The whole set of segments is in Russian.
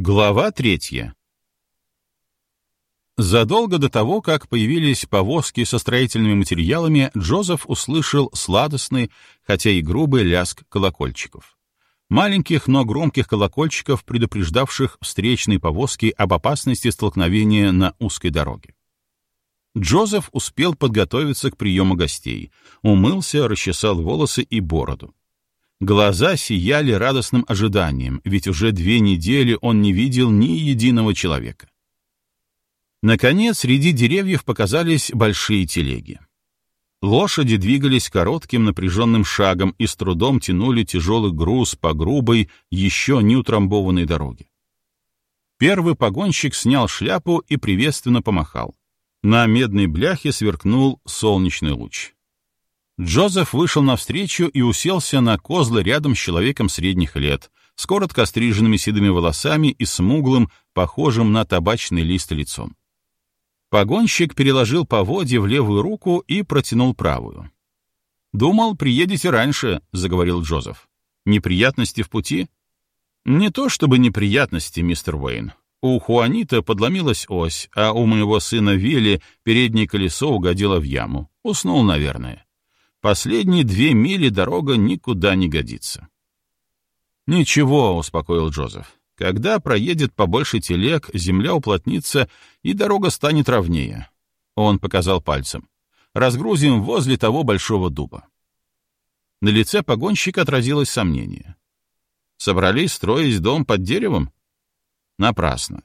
Глава третья. Задолго до того, как появились повозки со строительными материалами, Джозеф услышал сладостный, хотя и грубый ляск колокольчиков. Маленьких, но громких колокольчиков, предупреждавших встречные повозки об опасности столкновения на узкой дороге. Джозеф успел подготовиться к приему гостей, умылся, расчесал волосы и бороду. Глаза сияли радостным ожиданием, ведь уже две недели он не видел ни единого человека. Наконец, среди деревьев показались большие телеги. Лошади двигались коротким напряженным шагом и с трудом тянули тяжелый груз по грубой, еще не утрамбованной дороге. Первый погонщик снял шляпу и приветственно помахал. На медной бляхе сверкнул солнечный луч. Джозеф вышел навстречу и уселся на козлы рядом с человеком средних лет, с коротко стриженными седыми волосами и смуглым, похожим на табачный лист лицом. Погонщик переложил поводья в левую руку и протянул правую. «Думал, приедете раньше», — заговорил Джозеф. «Неприятности в пути?» «Не то чтобы неприятности, мистер Уэйн. У Хуанита подломилась ось, а у моего сына Вилли переднее колесо угодило в яму. Уснул, наверное. Последние две мили дорога никуда не годится. «Ничего», — успокоил Джозеф. «Когда проедет побольше телег, земля уплотнится, и дорога станет ровнее». Он показал пальцем. «Разгрузим возле того большого дуба». На лице погонщика отразилось сомнение. «Собрались строить дом под деревом?» «Напрасно.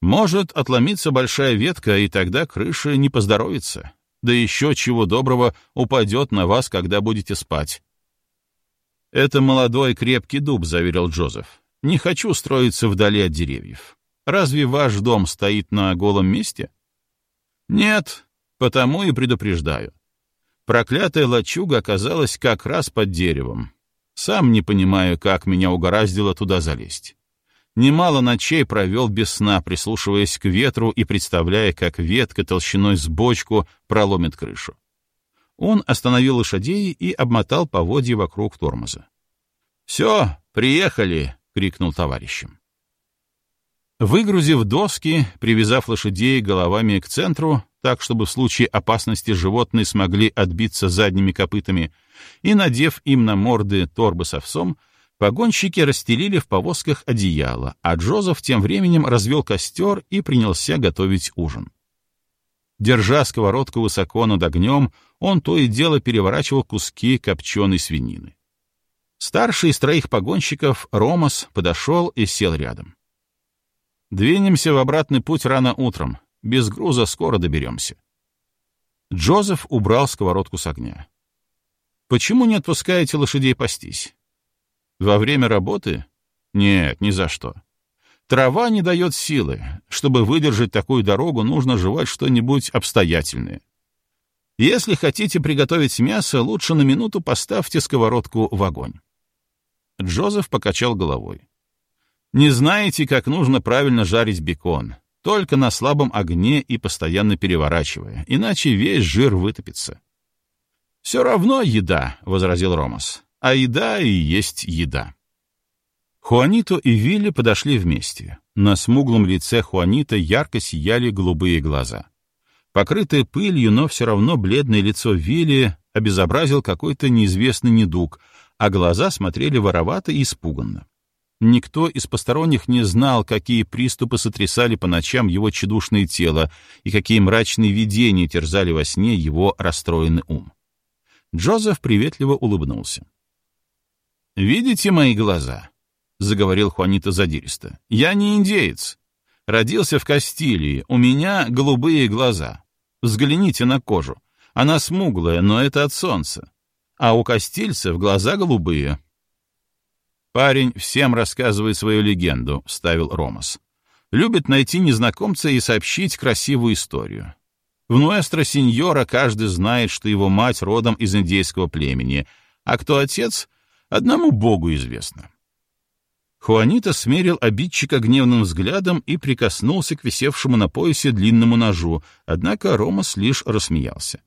Может отломиться большая ветка, и тогда крыша не поздоровится да еще чего доброго упадет на вас, когда будете спать. «Это молодой крепкий дуб», — заверил Джозеф. «Не хочу строиться вдали от деревьев. Разве ваш дом стоит на голом месте?» «Нет, потому и предупреждаю. Проклятая лачуга оказалась как раз под деревом. Сам не понимаю, как меня угораздило туда залезть. Немало ночей провел без сна, прислушиваясь к ветру и представляя, как ветка толщиной с бочку проломит крышу. Он остановил лошадей и обмотал поводья вокруг тормоза. «Все, приехали!» — крикнул товарищам. Выгрузив доски, привязав лошадей головами к центру, так, чтобы в случае опасности животные смогли отбиться задними копытами, и надев им на морды торбы с овсом, Погонщики расстелили в повозках одеяло, а Джозеф тем временем развел костер и принялся готовить ужин. Держа сковородку высоко над огнем, он то и дело переворачивал куски копченой свинины. Старший из троих погонщиков, Ромас, подошел и сел рядом. «Двинемся в обратный путь рано утром. Без груза скоро доберемся». Джозеф убрал сковородку с огня. «Почему не отпускаете лошадей пастись? Во время работы? Нет, ни за что. Трава не дает силы. Чтобы выдержать такую дорогу, нужно жевать что-нибудь обстоятельное. Если хотите приготовить мясо, лучше на минуту поставьте сковородку в огонь. Джозеф покачал головой. Не знаете, как нужно правильно жарить бекон. Только на слабом огне и постоянно переворачивая, иначе весь жир вытопится. «Все равно еда», — возразил Ромас а еда и есть еда. Хуанито и Вилли подошли вместе. На смуглом лице Хуанита ярко сияли голубые глаза. Покрытое пылью, но все равно бледное лицо Вилли обезобразил какой-то неизвестный недуг, а глаза смотрели воровато и испуганно. Никто из посторонних не знал, какие приступы сотрясали по ночам его тщедушное тело и какие мрачные видения терзали во сне его расстроенный ум. Джозеф приветливо улыбнулся. «Видите мои глаза?» — заговорил Хуанита задиристо. «Я не индеец. Родился в Кастилии. У меня голубые глаза. Взгляните на кожу. Она смуглая, но это от солнца. А у кастильцев глаза голубые». «Парень всем рассказывает свою легенду», — вставил Ромас. «Любит найти незнакомца и сообщить красивую историю. В Нуэстро Синьора каждый знает, что его мать родом из индейского племени, а кто отец, Одному Богу известно. Хуанита смерил обидчика гневным взглядом и прикоснулся к висевшему на поясе длинному ножу, однако Ромас лишь рассмеялся.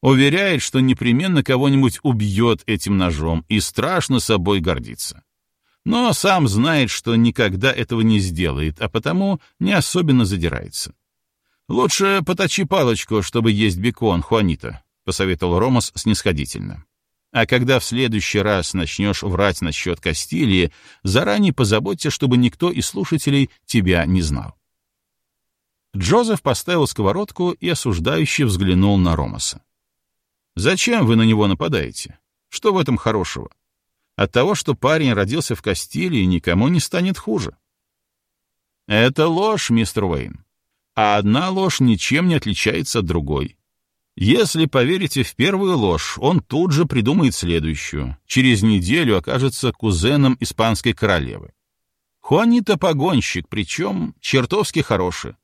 Уверяет, что непременно кого-нибудь убьет этим ножом и страшно собой гордится. но сам знает, что никогда этого не сделает, а потому не особенно задирается. «Лучше поточи палочку, чтобы есть бекон, Хуанита», — посоветовал Ромас снисходительно. «А когда в следующий раз начнешь врать насчет Кастилии, заранее позаботься, чтобы никто из слушателей тебя не знал». Джозеф поставил сковородку и осуждающе взглянул на Ромаса. «Зачем вы на него нападаете? Что в этом хорошего? От того, что парень родился в Кастилии, никому не станет хуже. Это ложь, мистер Уэйн. А одна ложь ничем не отличается от другой. Если поверите в первую ложь, он тут же придумает следующую. Через неделю окажется кузеном испанской королевы. Хуанита погонщик, причем чертовски хороший.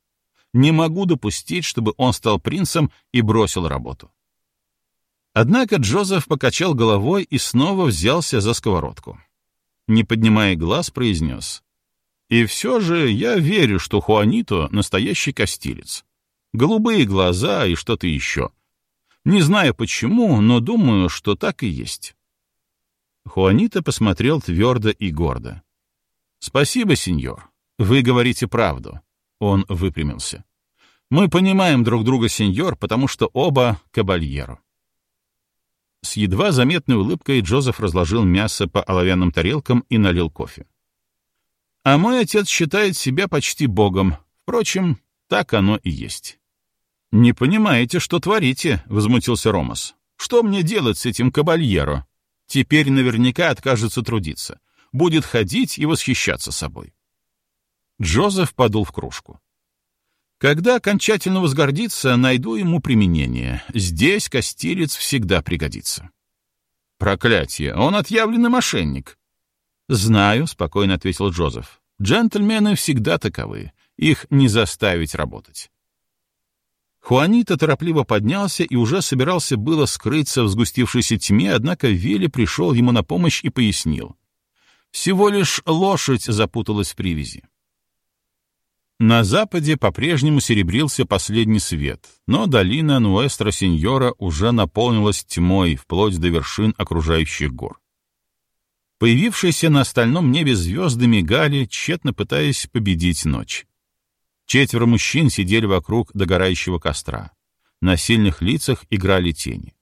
Не могу допустить, чтобы он стал принцем и бросил работу. Однако Джозеф покачал головой и снова взялся за сковородку. Не поднимая глаз, произнес. «И все же я верю, что Хуанито — настоящий костилец. Голубые глаза и что-то еще. Не знаю почему, но думаю, что так и есть». Хуанито посмотрел твердо и гордо. «Спасибо, сеньор. Вы говорите правду». Он выпрямился. «Мы понимаем друг друга, сеньор, потому что оба кабальеро». С едва заметной улыбкой Джозеф разложил мясо по оловянным тарелкам и налил кофе. «А мой отец считает себя почти богом. Впрочем, так оно и есть». «Не понимаете, что творите?» — возмутился Ромас. «Что мне делать с этим кабальеро? Теперь наверняка откажется трудиться. Будет ходить и восхищаться собой». Джозеф подул в кружку. Когда окончательно возгордится, найду ему применение. Здесь костилец всегда пригодится. Проклятие, он отъявленный мошенник. Знаю, спокойно ответил Джозеф. Джентльмены всегда таковы. Их не заставить работать. Хуанита торопливо поднялся и уже собирался было скрыться в сгустившейся тьме, однако Вилли пришел ему на помощь и пояснил. Всего лишь лошадь запуталась в привязи. На западе по-прежнему серебрился последний свет, но долина Нуэстро-Синьора уже наполнилась тьмой вплоть до вершин окружающих гор. Появившиеся на остальном небе звезды мигали, тщетно пытаясь победить ночь. Четверо мужчин сидели вокруг догорающего костра. На сильных лицах играли тени.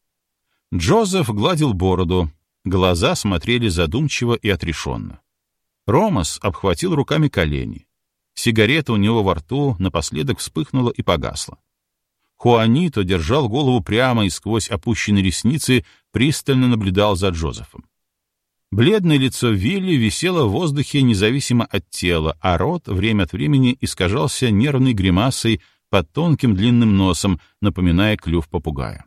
Джозеф гладил бороду, глаза смотрели задумчиво и отрешенно. Ромас обхватил руками колени. Сигарета у него во рту напоследок вспыхнула и погасла. Хуанито держал голову прямо и сквозь опущенные ресницы пристально наблюдал за Джозефом. Бледное лицо Вилли висело в воздухе независимо от тела, а рот время от времени искажался нервной гримасой под тонким длинным носом, напоминая клюв попугая.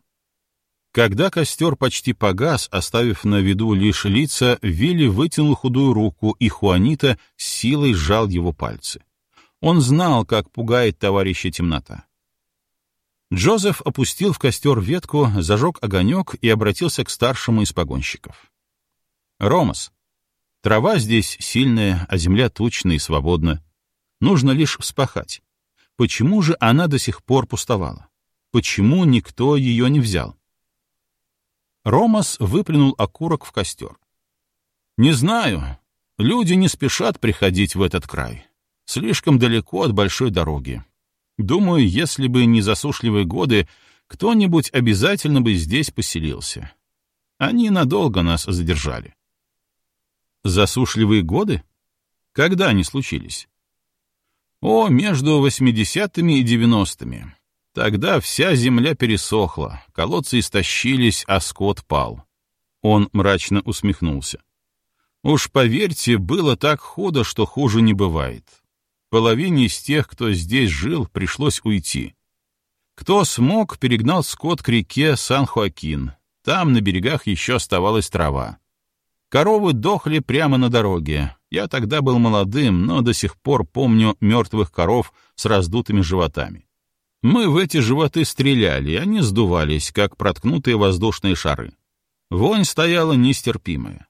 Когда костер почти погас, оставив на виду лишь лица, Вилли вытянул худую руку, и Хуанита силой сжал его пальцы. Он знал, как пугает товарища темнота. Джозеф опустил в костер ветку, зажег огонек и обратился к старшему из погонщиков. «Ромас, трава здесь сильная, а земля тучная и свободна. Нужно лишь вспахать. Почему же она до сих пор пустовала? Почему никто ее не взял?» Ромас выплюнул окурок в костер. «Не знаю. Люди не спешат приходить в этот край. Слишком далеко от большой дороги. Думаю, если бы не засушливые годы, кто-нибудь обязательно бы здесь поселился. Они надолго нас задержали. Засушливые годы? Когда они случились? О, между восьмидесятыми и девяностыми. Тогда вся земля пересохла, колодцы истощились, а скот пал. Он мрачно усмехнулся. Уж поверьте, было так худо, что хуже не бывает. Половине из тех, кто здесь жил, пришлось уйти. Кто смог, перегнал скот к реке Сан-Хоакин. Там на берегах еще оставалась трава. Коровы дохли прямо на дороге. Я тогда был молодым, но до сих пор помню мертвых коров с раздутыми животами. Мы в эти животы стреляли, и они сдувались, как проткнутые воздушные шары. Вонь стояла нестерпимая.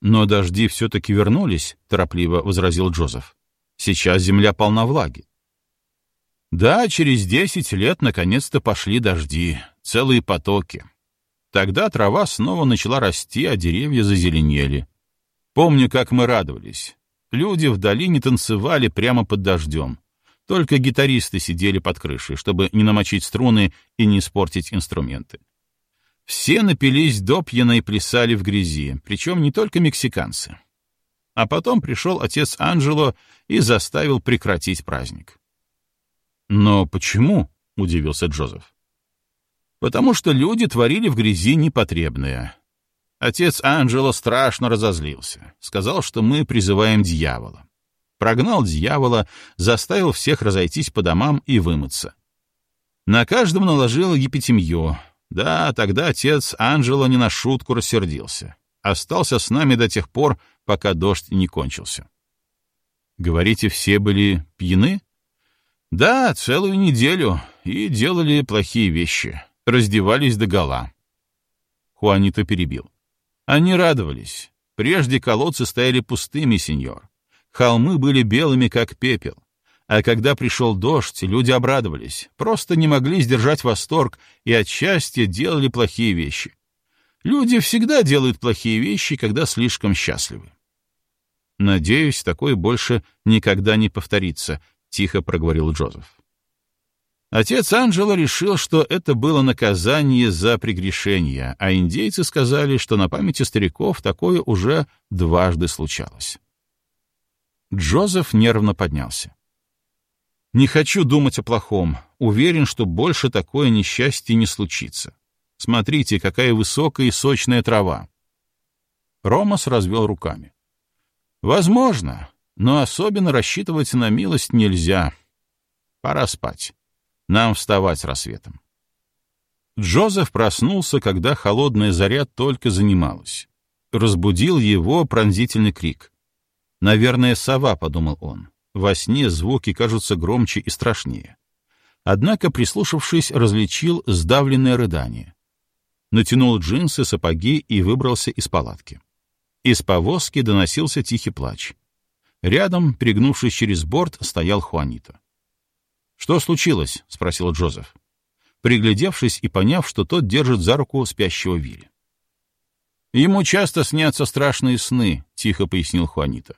«Но дожди все-таки вернулись», — торопливо возразил Джозеф. Сейчас земля полна влаги. Да, через десять лет наконец-то пошли дожди, целые потоки. Тогда трава снова начала расти, а деревья зазеленели. Помню, как мы радовались. Люди в долине танцевали прямо под дождем. Только гитаристы сидели под крышей, чтобы не намочить струны и не испортить инструменты. Все напились до и плясали в грязи, причем не только мексиканцы. А потом пришел отец Анджело и заставил прекратить праздник. «Но почему?» — удивился Джозеф. «Потому что люди творили в грязи непотребное. Отец Анджело страшно разозлился, сказал, что мы призываем дьявола. Прогнал дьявола, заставил всех разойтись по домам и вымыться. На каждом наложил епитемью, да, тогда отец Анджело не на шутку рассердился. Остался с нами до тех пор, пока дождь не кончился. Говорите, все были пьяны? Да, целую неделю, и делали плохие вещи. Раздевались до гола. Хуанита перебил. Они радовались. Прежде колодцы стояли пустыми, сеньор. Холмы были белыми, как пепел. А когда пришел дождь, люди обрадовались, просто не могли сдержать восторг и от счастья делали плохие вещи. Люди всегда делают плохие вещи, когда слишком счастливы. «Надеюсь, такое больше никогда не повторится», — тихо проговорил Джозеф. Отец Анджело решил, что это было наказание за прегрешение, а индейцы сказали, что на памяти стариков такое уже дважды случалось. Джозеф нервно поднялся. Не хочу думать о плохом. Уверен, что больше такое несчастье не случится. Смотрите, какая высокая и сочная трава. Ромас развел руками. Возможно, но особенно рассчитывать на милость нельзя. Пора спать. Нам вставать рассветом. Джозеф проснулся, когда холодная заря только занималась. Разбудил его пронзительный крик. «Наверное, сова», — подумал он. Во сне звуки кажутся громче и страшнее. Однако, прислушавшись, различил сдавленное рыдание. Натянул джинсы, сапоги и выбрался из палатки. Из повозки доносился тихий плач. Рядом, перегнувшись через борт, стоял Хуанита. «Что случилось?» — спросил Джозеф. Приглядевшись и поняв, что тот держит за руку спящего Вилли. «Ему часто снятся страшные сны», — тихо пояснил Хуанита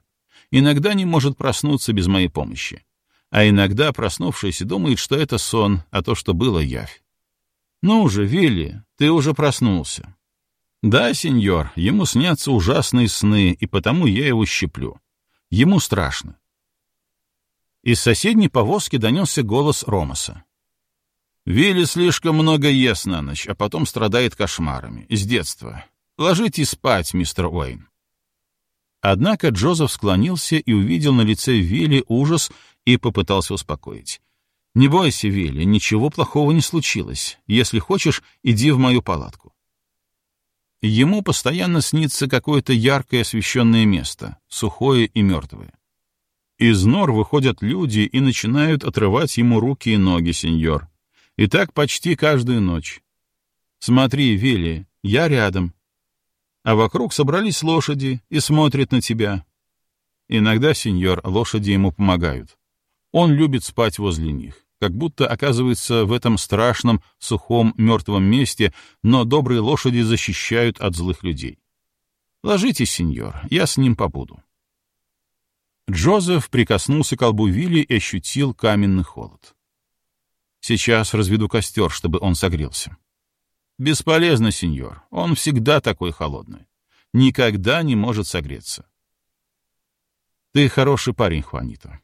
иногда не может проснуться без моей помощи. А иногда, проснувшись, думает, что это сон, а то, что было, явь. «Ну же, Вилли, ты уже проснулся». «Да, сеньор, ему снятся ужасные сны, и потому я его щеплю. Ему страшно». Из соседней повозки донесся голос Ромаса. «Вилли слишком много ест на ночь, а потом страдает кошмарами. С детства. Ложитесь спать, мистер Уэйн». Однако Джозеф склонился и увидел на лице Вилли ужас и попытался успокоить. «Не бойся, Вилли, ничего плохого не случилось. Если хочешь, иди в мою палатку». Ему постоянно снится какое-то яркое освещенное место, сухое и мертвое. Из нор выходят люди и начинают отрывать ему руки и ноги, сеньор. И так почти каждую ночь. Смотри, Вилли, я рядом, а вокруг собрались лошади и смотрят на тебя. Иногда, сеньор, лошади ему помогают. Он любит спать возле них, как будто оказывается в этом страшном, сухом, мертвом месте, но добрые лошади защищают от злых людей. Ложитесь, сеньор, я с ним побуду. Джозеф прикоснулся к колбу Вилли и ощутил каменный холод. Сейчас разведу костер, чтобы он согрелся. Бесполезно, сеньор. Он всегда такой холодный. Никогда не может согреться. Ты хороший парень, Хуанита.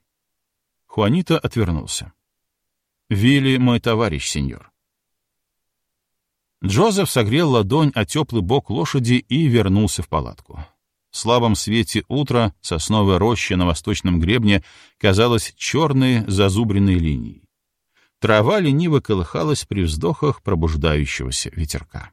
Хуанита отвернулся. Вилли мой товарищ, сеньор. Джозеф согрел ладонь о теплый бок лошади и вернулся в палатку. В слабом свете утра сосновая роща на восточном гребне казалась черной зазубренной линией. Трава лениво колыхалась при вздохах пробуждающегося ветерка.